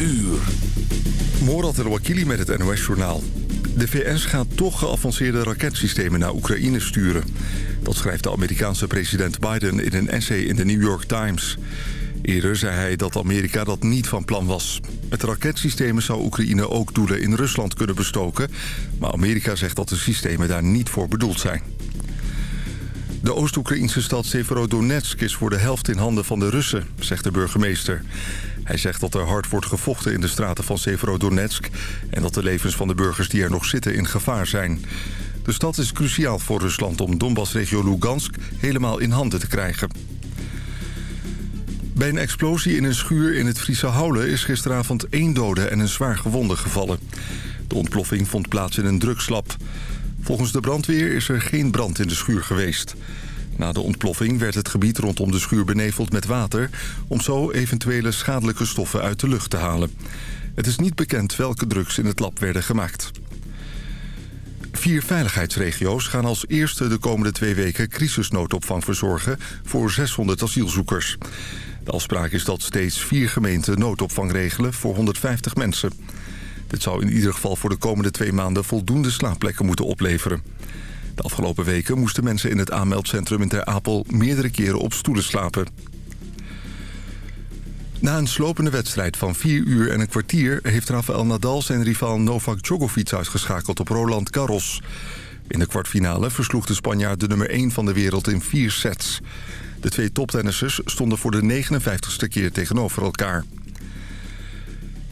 uur. Morat El-Wakili met het NOS-journaal. De VS gaat toch geavanceerde raketsystemen naar Oekraïne sturen. Dat schrijft de Amerikaanse president Biden in een essay in de New York Times. Eerder zei hij dat Amerika dat niet van plan was. Met raketsystemen zou Oekraïne ook doelen in Rusland kunnen bestoken... maar Amerika zegt dat de systemen daar niet voor bedoeld zijn. De Oost-Oekraïnse stad Severodonetsk is voor de helft in handen van de Russen, zegt de burgemeester. Hij zegt dat er hard wordt gevochten in de straten van Severodonetsk... en dat de levens van de burgers die er nog zitten in gevaar zijn. De stad is cruciaal voor Rusland om Donbassregio Lugansk helemaal in handen te krijgen. Bij een explosie in een schuur in het Friese Houlen is gisteravond één dode en een zwaar gewonde gevallen. De ontploffing vond plaats in een drugslab. Volgens de brandweer is er geen brand in de schuur geweest. Na de ontploffing werd het gebied rondom de schuur beneveld met water... om zo eventuele schadelijke stoffen uit de lucht te halen. Het is niet bekend welke drugs in het lab werden gemaakt. Vier veiligheidsregio's gaan als eerste de komende twee weken crisisnoodopvang verzorgen voor 600 asielzoekers. De afspraak is dat steeds vier gemeenten noodopvang regelen voor 150 mensen. Dit zou in ieder geval voor de komende twee maanden voldoende slaapplekken moeten opleveren. De afgelopen weken moesten mensen in het aanmeldcentrum in Ter Apel meerdere keren op stoelen slapen. Na een slopende wedstrijd van vier uur en een kwartier... heeft Rafael Nadal zijn rival Novak Djokovic uitgeschakeld op Roland Garros. In de kwartfinale versloeg de Spanjaard de nummer 1 van de wereld in vier sets. De twee toptennissers stonden voor de 59ste keer tegenover elkaar.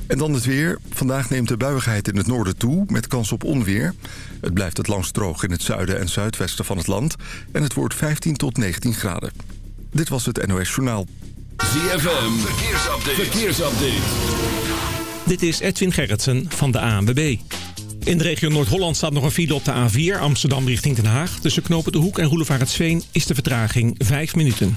En dan het weer. Vandaag neemt de buigheid in het noorden toe, met kans op onweer. Het blijft het langst droog in het zuiden en zuidwesten van het land. En het wordt 15 tot 19 graden. Dit was het NOS Journaal. ZFM, verkeersupdate. verkeersupdate. Dit is Edwin Gerritsen van de ANWB. In de regio Noord-Holland staat nog een file op de A4 Amsterdam richting Den Haag. Tussen Knopen de Hoek en Roelevaretsveen is de vertraging 5 minuten.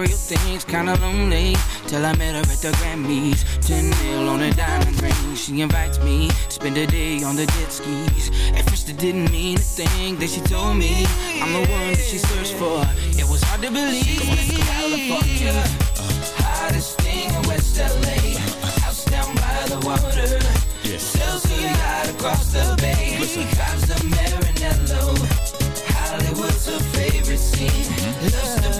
Material things, kinda lonely. Till I met her at the Grammys. 10 mil on a diamond ring. She invites me to spend a day on the jet skis. At first, it didn't mean a thing that she told me. I'm the one that she searched for. It was hard to believe. California, hottest thing in West LA. House down by the water. Sells her yacht across the bay. Drives a Maranello. Hollywood's her favorite scene. Loves to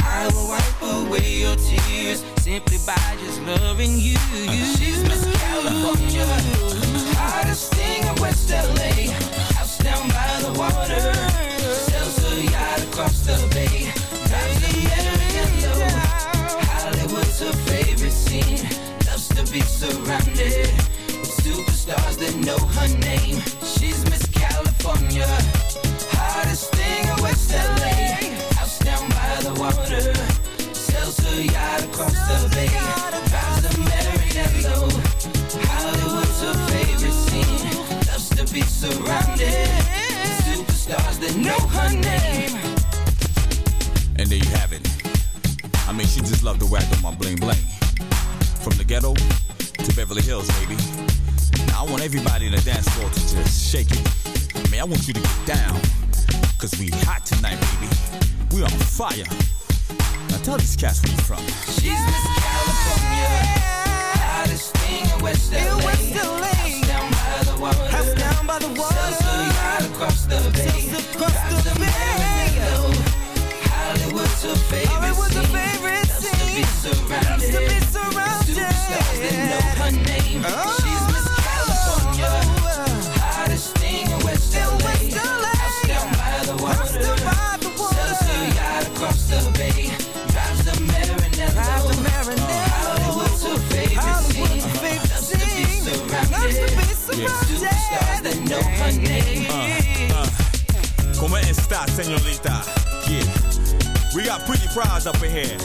I will wipe away your tears simply by just loving you. She's Miss California, hottest thing in West LA. House down by the water, sells her yacht across the bay. Drives a Maranello. Hollywood's her favorite scene. Loves to be surrounded with superstars that know her name. She's Miss California, hottest thing in West LA. Water, sells her yacht across the bay. Maranello. Hollywood's her favorite scene. Loves to be surrounded superstars that know her name. And there you have it. I mean, she just loved the way I my bling bling. From the ghetto to Beverly Hills, baby. Now I want everybody in the dance floor to just shake it. I mean, I want you to get down. Cause we hot tonight, baby. We on fire. Now tell these cats where you from. She's Miss California, hottest thing in West LA. In West LA. House down by the water. House down by the water. Sells her yacht across the bay. Sells across Drives the a bay. Maranello. Hollywood's her favorite Hollywood's her scene. favorite Loves to be scene. surrounded. Loves to be surrounded. Superstars that know her name. She's Como señorita? Yeah. We got pretty prize up in here.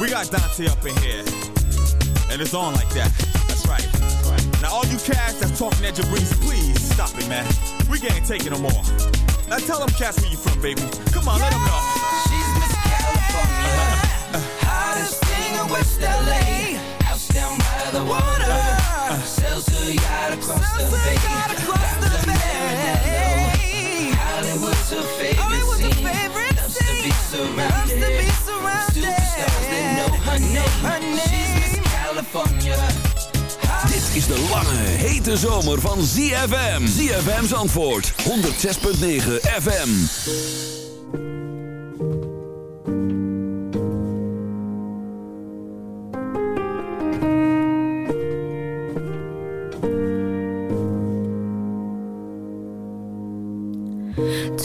We got Dante up in here. And it's on like that. That's right. Now all you cats that's talking at Jabrice, please stop it, man. We can't take it no more. Now tell them cats where you from, baby. Come on, let them know. She's Miss California, hottest thing in West LA. House down by the water, uh. sells her yacht across the bay. Drives a Hollywood's her favorite Hollywood's her scene. favorite Loves to be surrounded. Loves to be surrounded. Superstars that know her Her name. She's Miss name. California. Dit is de lange, hete zomer van ZFM. ZFM's antwoord, 106.9 FM.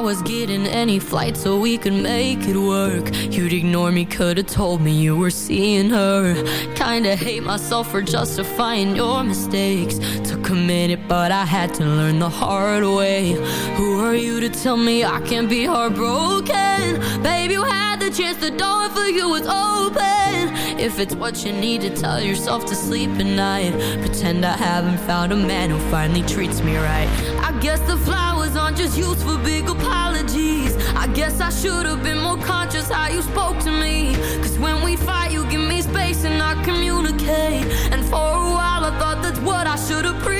Was getting any flight so we could make it work. You'd ignore me, could've told me you were seeing her. Kinda hate myself for justifying your mistakes. Took a minute, but I had to learn the hard way. Who are you to tell me I can't be heartbroken? Baby, you had chance, the door for you was open. If it's what you need to tell yourself to sleep at night, pretend I haven't found a man who finally treats me right. I guess the flowers aren't just used for big apologies. I guess I should have been more conscious how you spoke to me. Cause when we fight, you give me space and I communicate. And for a while, I thought that's what I should appreciate.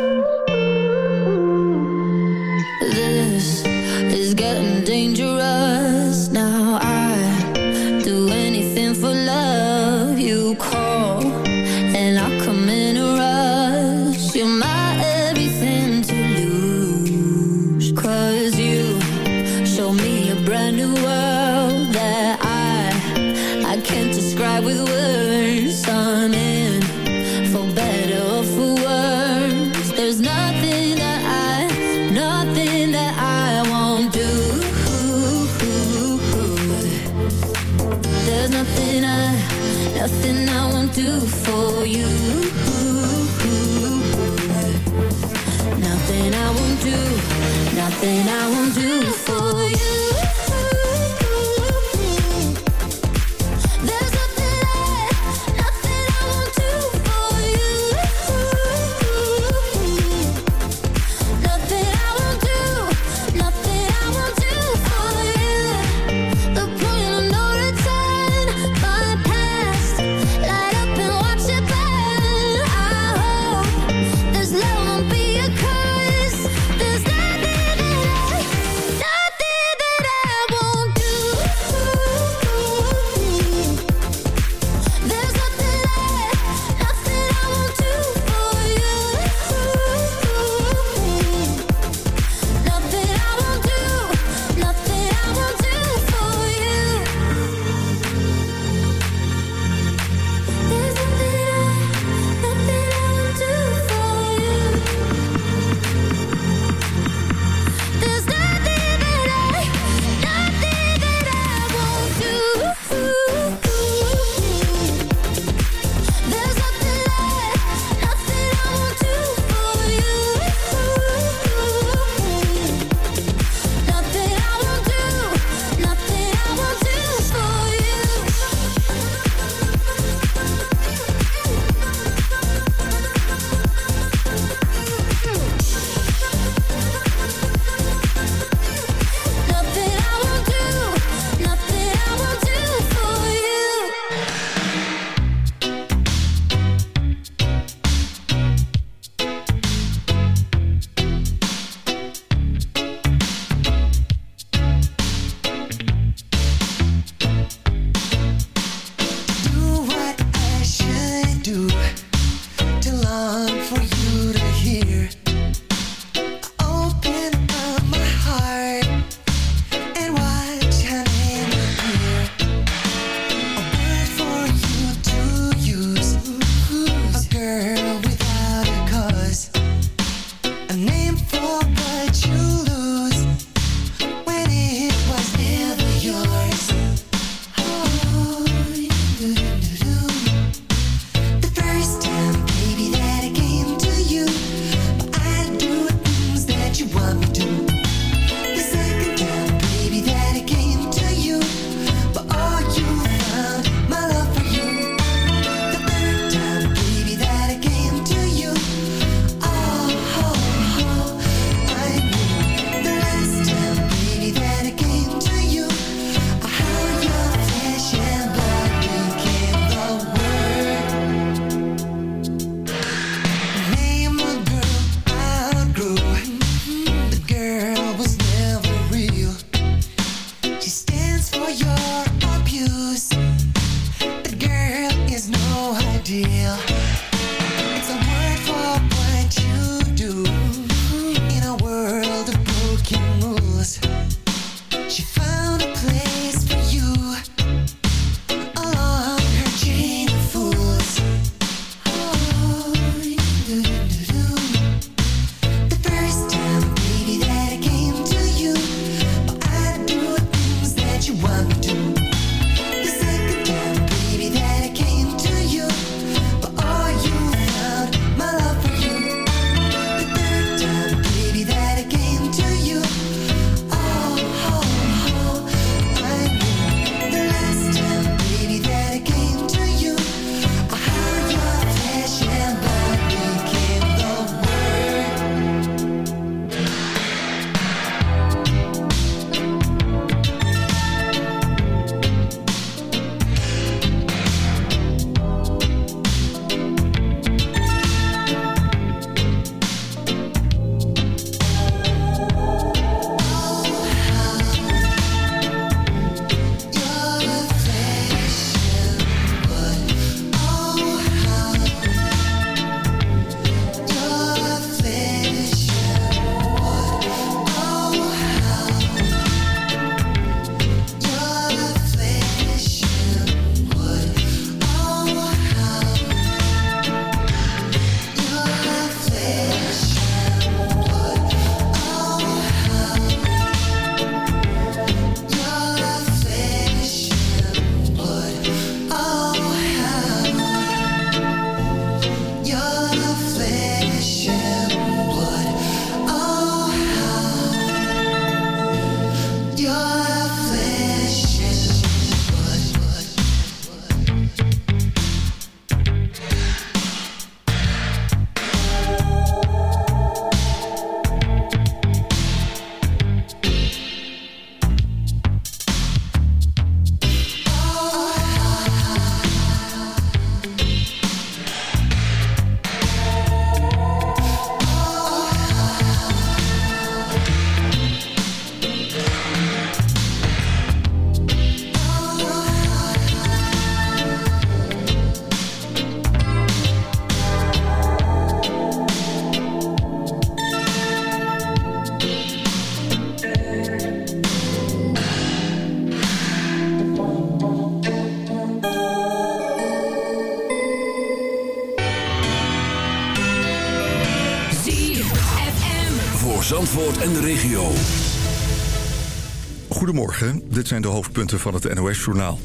van het NOS-journaal.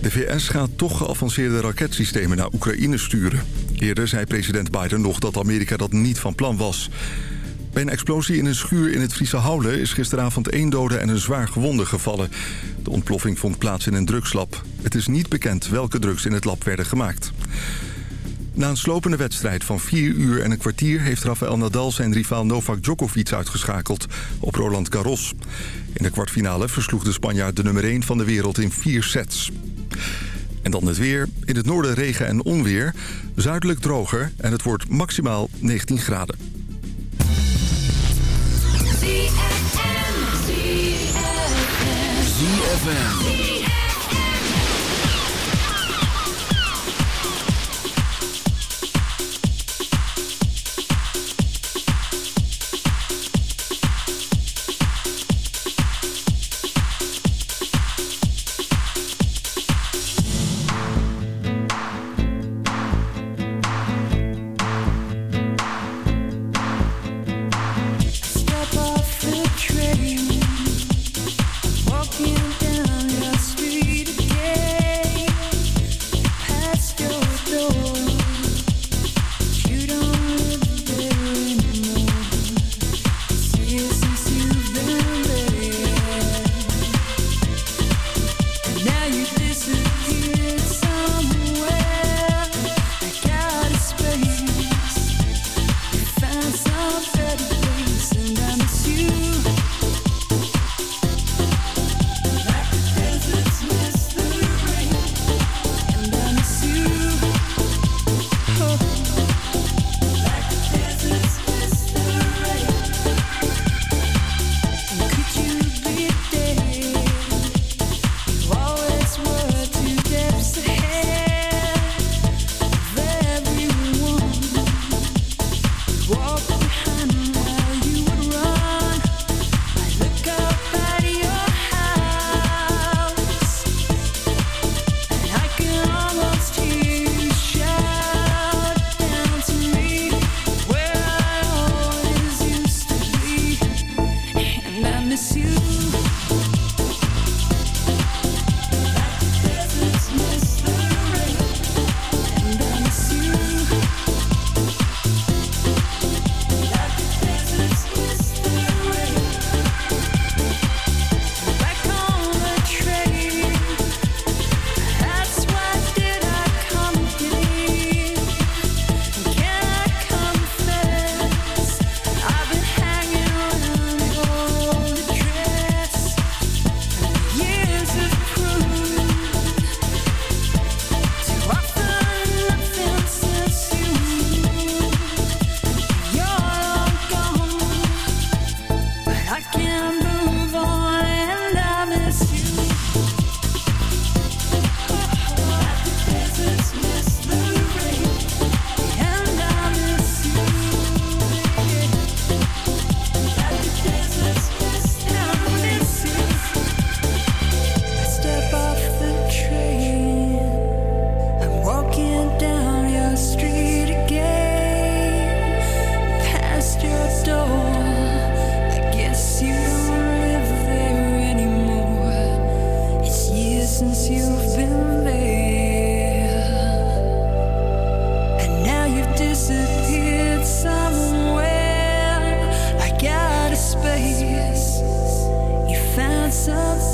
De VS gaat toch geavanceerde raketsystemen naar Oekraïne sturen. Eerder zei president Biden nog dat Amerika dat niet van plan was. Bij een explosie in een schuur in het Friese Houden is gisteravond één dode en een zwaar gewonde gevallen. De ontploffing vond plaats in een drugslab. Het is niet bekend welke drugs in het lab werden gemaakt. Na een slopende wedstrijd van vier uur en een kwartier... heeft Rafael Nadal zijn rivaal Novak Djokovic uitgeschakeld op Roland Garros. In de kwartfinale versloeg de Spanjaard de nummer 1 van de wereld in vier sets. En dan het weer. In het noorden regen en onweer. Zuidelijk droger en het wordt maximaal 19 graden. ZFM.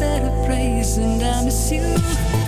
Set of praise and I miss you.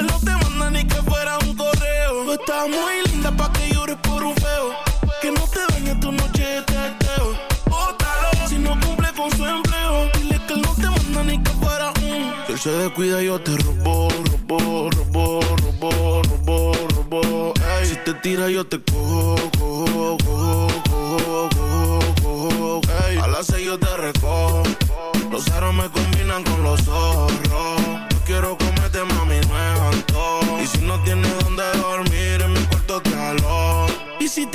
Que no te manda ni que fuera un correo. Tú estás muy linda pa' que llores por un feo. Que no te dañe tu noche de teteo. Si no cumple con su empleo. Dile que él no te manda ni que fuera un. Si él se descuida, yo te robo, robo, robo, robo, robo, robo. Ey. Si te tira, yo te cojo, cojo, cojo, cojo, cojo, cojo. Ey. A las seis yo te recojo. Los aros me combinan con los zorros. Yo quiero comerte, se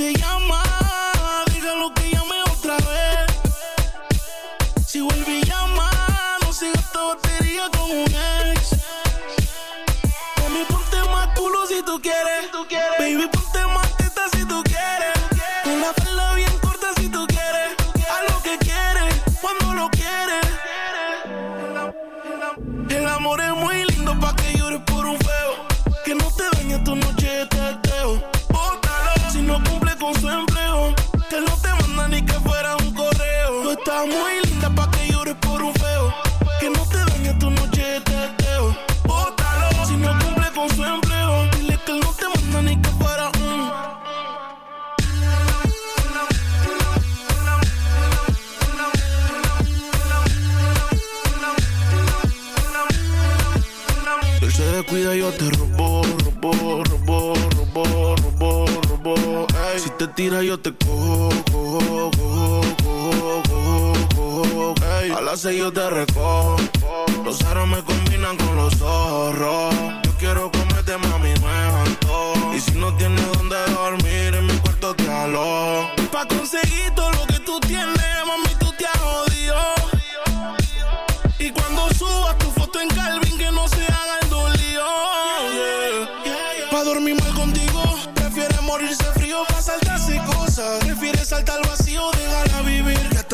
Ey. Si te tira, yo te cojo, cojo, cojo, cojo, cojo, cojo. Ey. A las seis yo te recojo. Los aros me combinan con los zorros. Yo quiero comerte, mami, es antojo. Y si no tienes donde dormir, en mi cuarto te alojo. Pa' conseguir todo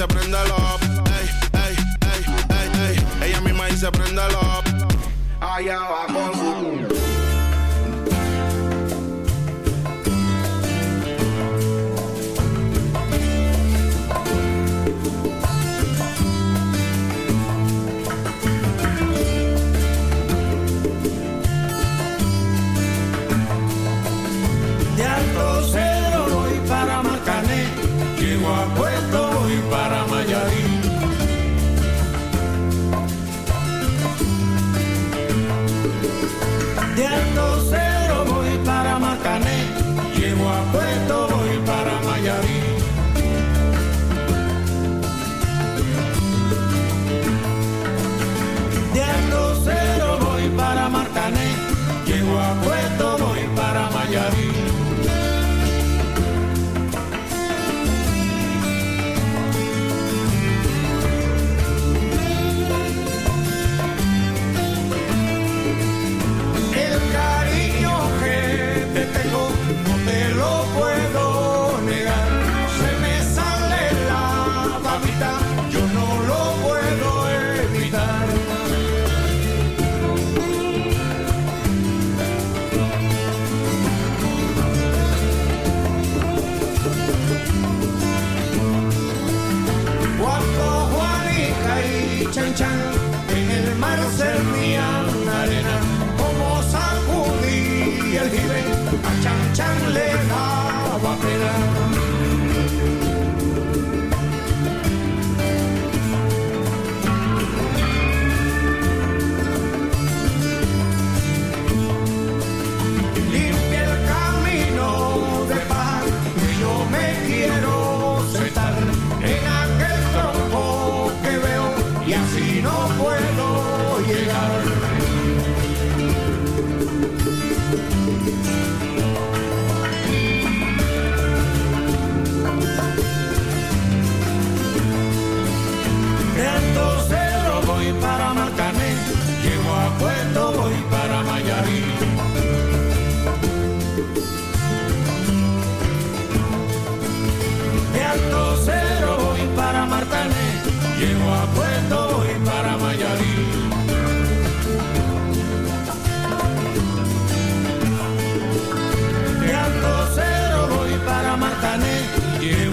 Dice préndelo. Ey, ey, ey, ey, ey. Ella misma dice préndelo. Allá va con su para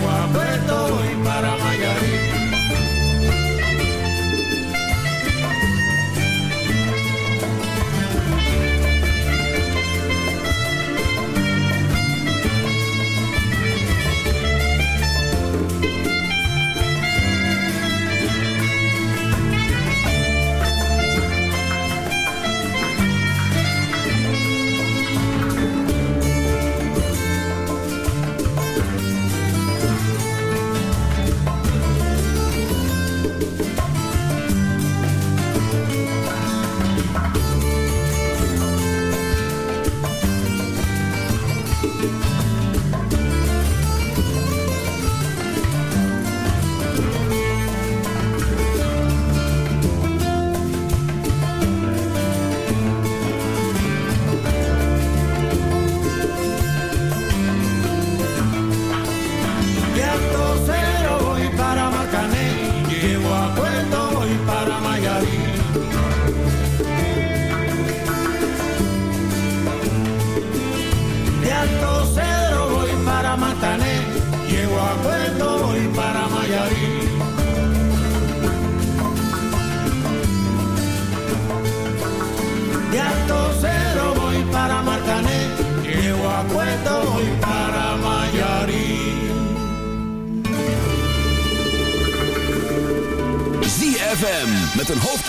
why.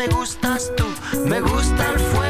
me gustas tú, me gusta el fuego.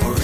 or